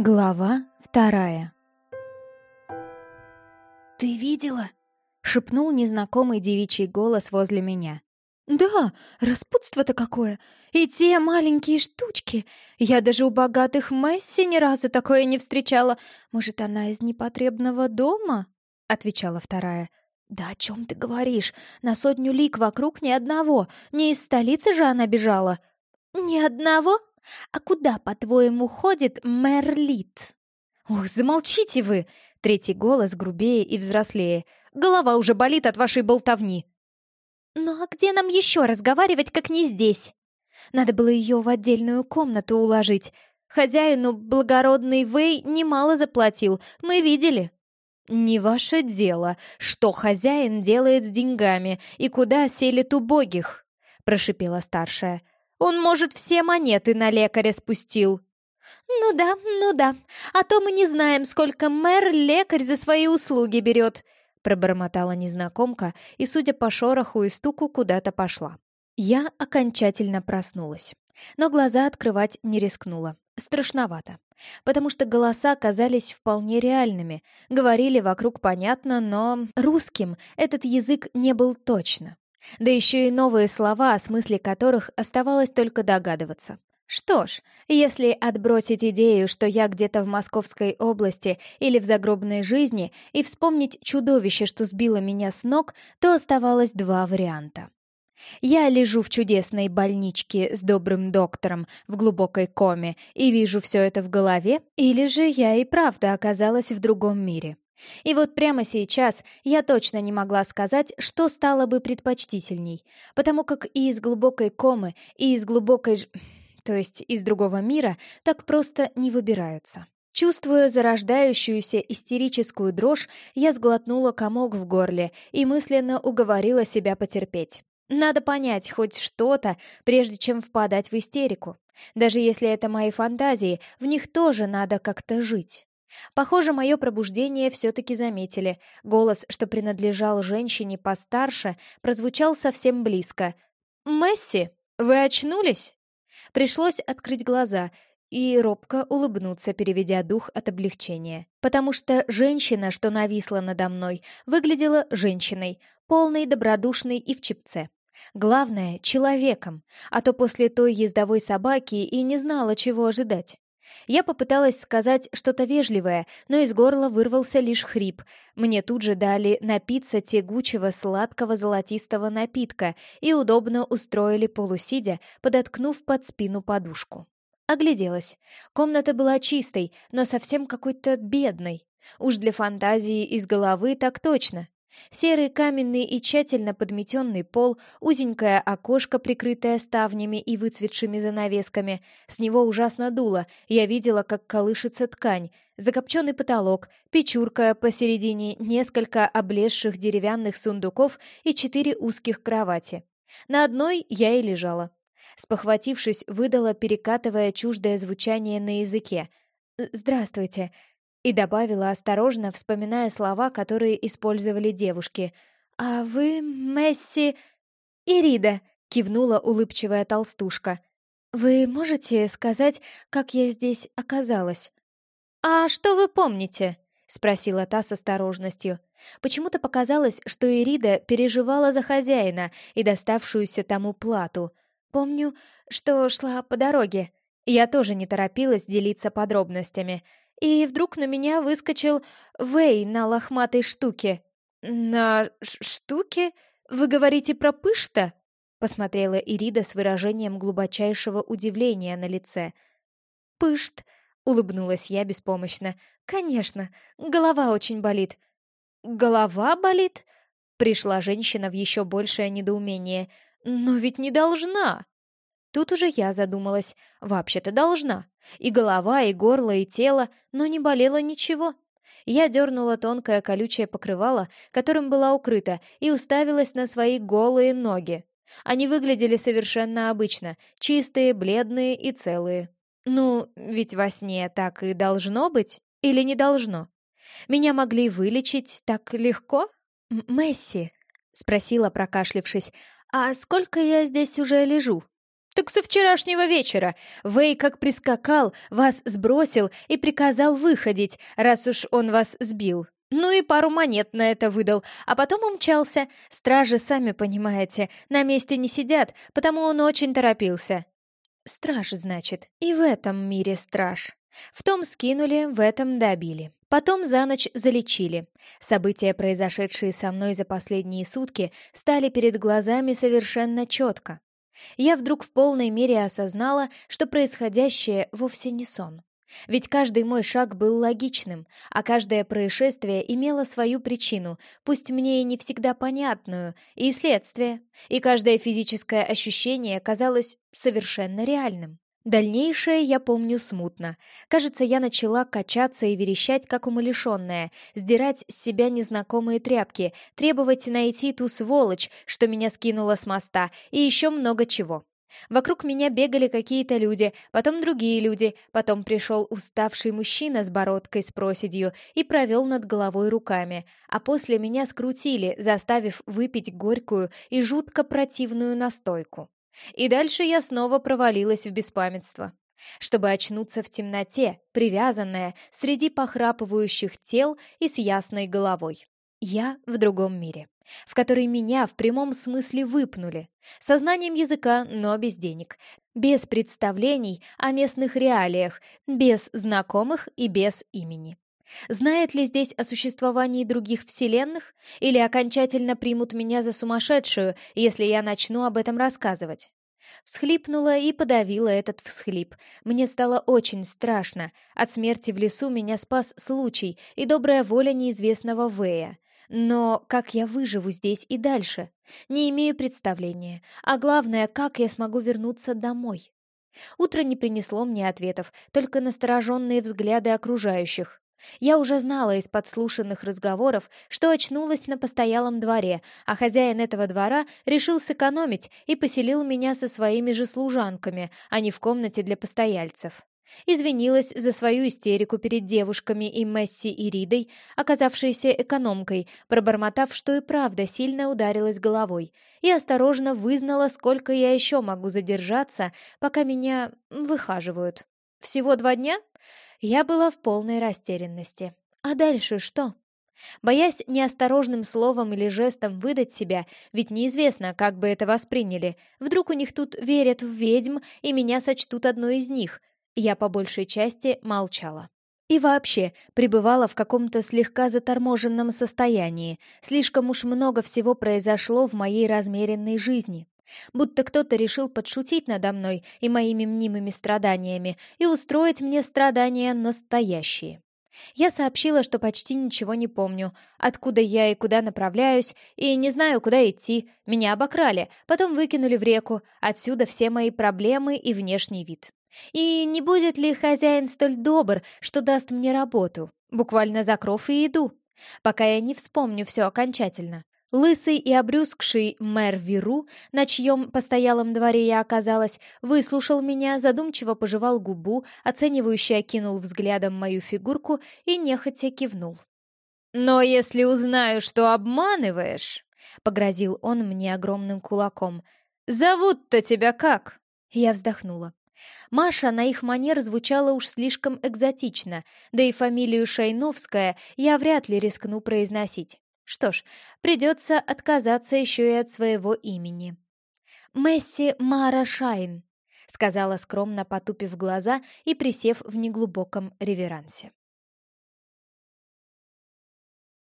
Глава вторая «Ты видела?» — шепнул незнакомый девичий голос возле меня. «Да, распутство-то какое! И те маленькие штучки! Я даже у богатых Месси ни разу такое не встречала. Может, она из непотребного дома?» — отвечала вторая. «Да о чем ты говоришь? На сотню лик вокруг ни одного. Не из столицы же она бежала?» «Ни одного? А куда, по-твоему, ходит Мерлит?» «Ох, замолчите вы!» Третий голос грубее и взрослее. «Голова уже болит от вашей болтовни!» «Ну а где нам еще разговаривать, как не здесь?» Надо было ее в отдельную комнату уложить. Хозяину благородный Вэй немало заплатил, мы видели. «Не ваше дело, что хозяин делает с деньгами и куда селит убогих», — прошипела старшая. «Он, может, все монеты на лекаря спустил». «Ну да, ну да, а то мы не знаем, сколько мэр-лекарь за свои услуги берет», — пробормотала незнакомка и, судя по шороху и стуку, куда-то пошла. Я окончательно проснулась, но глаза открывать не рискнула. Страшновато потому что голоса казались вполне реальными, говорили вокруг понятно, но русским этот язык не был точно. Да еще и новые слова, о смысле которых оставалось только догадываться. Что ж, если отбросить идею, что я где-то в Московской области или в загробной жизни, и вспомнить чудовище, что сбило меня с ног, то оставалось два варианта. Я лежу в чудесной больничке с добрым доктором в глубокой коме и вижу все это в голове, или же я и правда оказалась в другом мире. И вот прямо сейчас я точно не могла сказать, что стало бы предпочтительней, потому как и из глубокой комы, и из глубокой ж... то есть из другого мира, так просто не выбираются. Чувствуя зарождающуюся истерическую дрожь, я сглотнула комок в горле и мысленно уговорила себя потерпеть. Надо понять хоть что-то, прежде чем впадать в истерику. Даже если это мои фантазии, в них тоже надо как-то жить. Похоже, мое пробуждение все-таки заметили. Голос, что принадлежал женщине постарше, прозвучал совсем близко. «Месси, вы очнулись?» Пришлось открыть глаза и робко улыбнуться, переведя дух от облегчения. Потому что женщина, что нависла надо мной, выглядела женщиной, полной, добродушной и в чепце. Главное — человеком, а то после той ездовой собаки и не знала, чего ожидать. Я попыталась сказать что-то вежливое, но из горла вырвался лишь хрип. Мне тут же дали напиться тягучего сладкого золотистого напитка и удобно устроили полусидя, подоткнув под спину подушку. Огляделась. Комната была чистой, но совсем какой-то бедной. Уж для фантазии из головы так точно. Серый каменный и тщательно подметенный пол, узенькое окошко, прикрытое ставнями и выцветшими занавесками. С него ужасно дуло, я видела, как колышется ткань. Закопченный потолок, печурка посередине, несколько облезших деревянных сундуков и четыре узких кровати. На одной я и лежала. Спохватившись, выдала, перекатывая чуждое звучание на языке. «Здравствуйте. И добавила осторожно, вспоминая слова, которые использовали девушки. «А вы, Месси...» «Ирида», — кивнула улыбчивая толстушка. «Вы можете сказать, как я здесь оказалась?» «А что вы помните?» — спросила та с осторожностью. Почему-то показалось, что Ирида переживала за хозяина и доставшуюся тому плату. Помню, что шла по дороге. Я тоже не торопилась делиться подробностями — и вдруг на меня выскочил Вэй на лохматой штуке. «На штуке? Вы говорите про пышта?» Посмотрела Ирида с выражением глубочайшего удивления на лице. «Пышт!» — улыбнулась я беспомощно. «Конечно, голова очень болит». «Голова болит?» — пришла женщина в еще большее недоумение. «Но ведь не должна!» Тут уже я задумалась. Вообще-то должна. И голова, и горло, и тело, но не болело ничего. Я дернула тонкое колючее покрывало, которым была укрыта, и уставилась на свои голые ноги. Они выглядели совершенно обычно, чистые, бледные и целые. Ну, ведь во сне так и должно быть, или не должно? Меня могли вылечить так легко? «Месси», — спросила, прокашлившись, — «а сколько я здесь уже лежу?» Так со вчерашнего вечера. Вэй как прискакал, вас сбросил и приказал выходить, раз уж он вас сбил. Ну и пару монет на это выдал, а потом умчался. Стражи, сами понимаете, на месте не сидят, потому он очень торопился. Страж, значит, и в этом мире страж. В том скинули, в этом добили. Потом за ночь залечили. События, произошедшие со мной за последние сутки, стали перед глазами совершенно четко. Я вдруг в полной мере осознала, что происходящее вовсе не сон. Ведь каждый мой шаг был логичным, а каждое происшествие имело свою причину, пусть мне и не всегда понятную, и следствие, и каждое физическое ощущение казалось совершенно реальным. Дальнейшее я помню смутно. Кажется, я начала качаться и верещать, как умалишенная, сдирать с себя незнакомые тряпки, требовать найти ту сволочь, что меня скинула с моста, и еще много чего. Вокруг меня бегали какие-то люди, потом другие люди, потом пришел уставший мужчина с бородкой с проседью и провел над головой руками, а после меня скрутили, заставив выпить горькую и жутко противную настойку. И дальше я снова провалилась в беспамятство. Чтобы очнуться в темноте, привязанная среди похрапывающих тел и с ясной головой. Я в другом мире, в который меня в прямом смысле выпнули. Сознанием языка, но без денег. Без представлений о местных реалиях, без знакомых и без имени. Знает ли здесь о существовании других вселенных? Или окончательно примут меня за сумасшедшую, если я начну об этом рассказывать? Всхлипнула и подавила этот всхлип. Мне стало очень страшно. От смерти в лесу меня спас случай и добрая воля неизвестного Вэя. Но как я выживу здесь и дальше? Не имею представления. А главное, как я смогу вернуться домой? Утро не принесло мне ответов, только настороженные взгляды окружающих. Я уже знала из подслушанных разговоров, что очнулась на постоялом дворе, а хозяин этого двора решил сэкономить и поселил меня со своими же служанками, а не в комнате для постояльцев. Извинилась за свою истерику перед девушками и Месси и Ридой, оказавшейся экономкой, пробормотав, что и правда сильно ударилась головой, и осторожно вызнала, сколько я еще могу задержаться, пока меня выхаживают. Всего два дня? Я была в полной растерянности. А дальше что? Боясь неосторожным словом или жестом выдать себя, ведь неизвестно, как бы это восприняли. Вдруг у них тут верят в ведьм, и меня сочтут одной из них. Я по большей части молчала. И вообще, пребывала в каком-то слегка заторможенном состоянии. Слишком уж много всего произошло в моей размеренной жизни. Будто кто-то решил подшутить надо мной и моими мнимыми страданиями и устроить мне страдания настоящие. Я сообщила, что почти ничего не помню, откуда я и куда направляюсь, и не знаю, куда идти. Меня обокрали, потом выкинули в реку, отсюда все мои проблемы и внешний вид. И не будет ли хозяин столь добр, что даст мне работу, буквально за кров и еду, пока я не вспомню все окончательно. Лысый и обрюзгший мэр Виру, на чьем постоялом дворе я оказалась, выслушал меня, задумчиво пожевал губу, оценивающе окинул взглядом мою фигурку и нехотя кивнул. «Но если узнаю, что обманываешь...» — погрозил он мне огромным кулаком. «Зовут-то тебя как?» Я вздохнула. Маша на их манер звучала уж слишком экзотично, да и фамилию Шайновская я вряд ли рискну произносить. Что ж, придется отказаться еще и от своего имени. «Месси Мара Шайн», — сказала скромно, потупив глаза и присев в неглубоком реверансе.